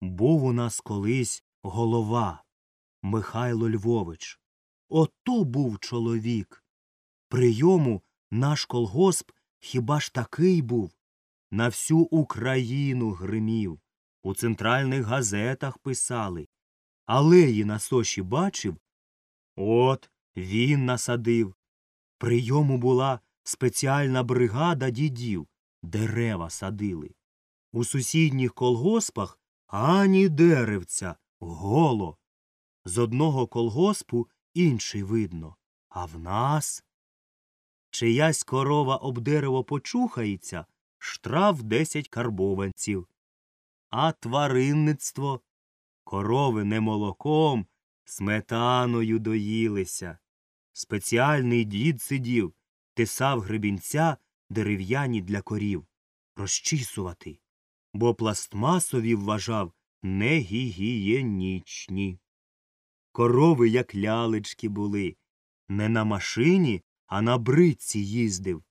Був у нас колись голова Михайло Львович. Ото був чоловік. Прийому наш колгосп хіба ж такий був? На всю Україну гримів, у центральних газетах писали. Алеї на соші бачив? От він насадив. Прийому була спеціальна бригада дідів, дерева садили. У сусідніх колгоспах ані деревця, голо. З одного колгоспу інший видно, а в нас. Чиясь корова об дерево почухається, штраф десять карбованців. А тваринництво корови не молоком, сметаною доїлися. Спеціальний дід сидів, тисав гребінця дерев'яні для корів, розчісувати, бо пластмасові вважав негігієнічні. Корови, як лялечки, були, не на машині, а на бритці їздив.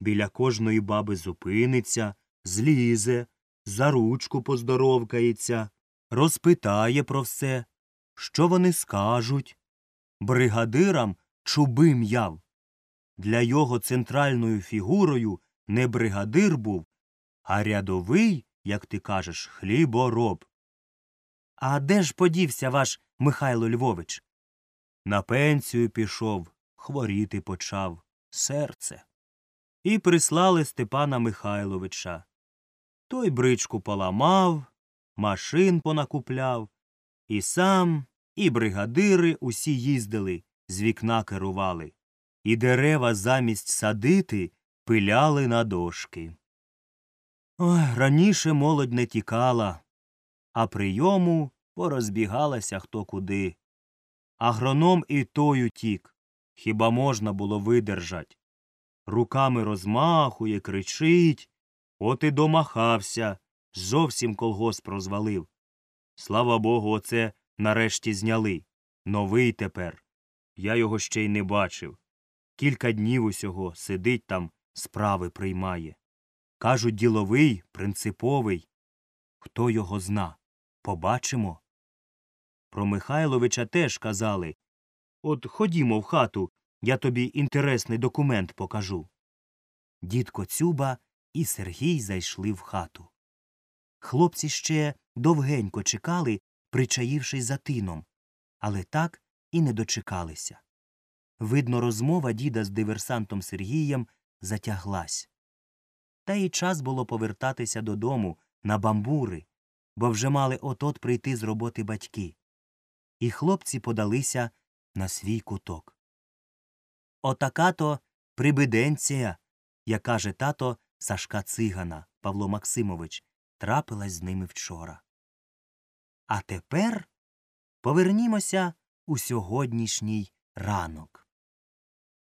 Біля кожної баби зупиниться, злізе, за ручку поздоровкається, розпитає про все, що вони скажуть. Бригадирам чуби м'яв. Для його центральною фігурою не бригадир був, а рядовий, як ти кажеш, хлібороб. А де ж подівся ваш Михайло Львович? На пенсію пішов, хворіти почав, серце. І прислали Степана Михайловича. Той бричку поламав, машин понакупляв, і сам, і бригадири усі їздили, з вікна керували, і дерева замість садити пиляли на дошки. Ой, раніше молодь не тікала, а прийому порозбігалася хто куди. Агроном і той утік. Хіба можна було видержать? Руками розмахує, кричить. От і домахався, зовсім колгосп розвалив. Слава Богу, оце нарешті зняли. Новий тепер. Я його ще й не бачив. Кілька днів усього сидить там, справи приймає. Кажуть, діловий, принциповий. Хто його зна? Побачимо. Про Михайловича теж казали От ходімо в хату, я тобі інтересний документ покажу. Дід Коцюба і Сергій зайшли в хату. Хлопці ще довгенько чекали, причаївшись за тином, але так і не дочекалися. Видно, розмова діда з диверсантом Сергієм затяглась. Та й час було повертатися додому на бамбури, бо вже мали от-от прийти з роботи батьки. І хлопці подалися на свій куток. Отака то прибиденція, як каже тато Сашка Цигана Павло Максимович, трапилась з ними вчора. А тепер повернімося у сьогоднішній ранок.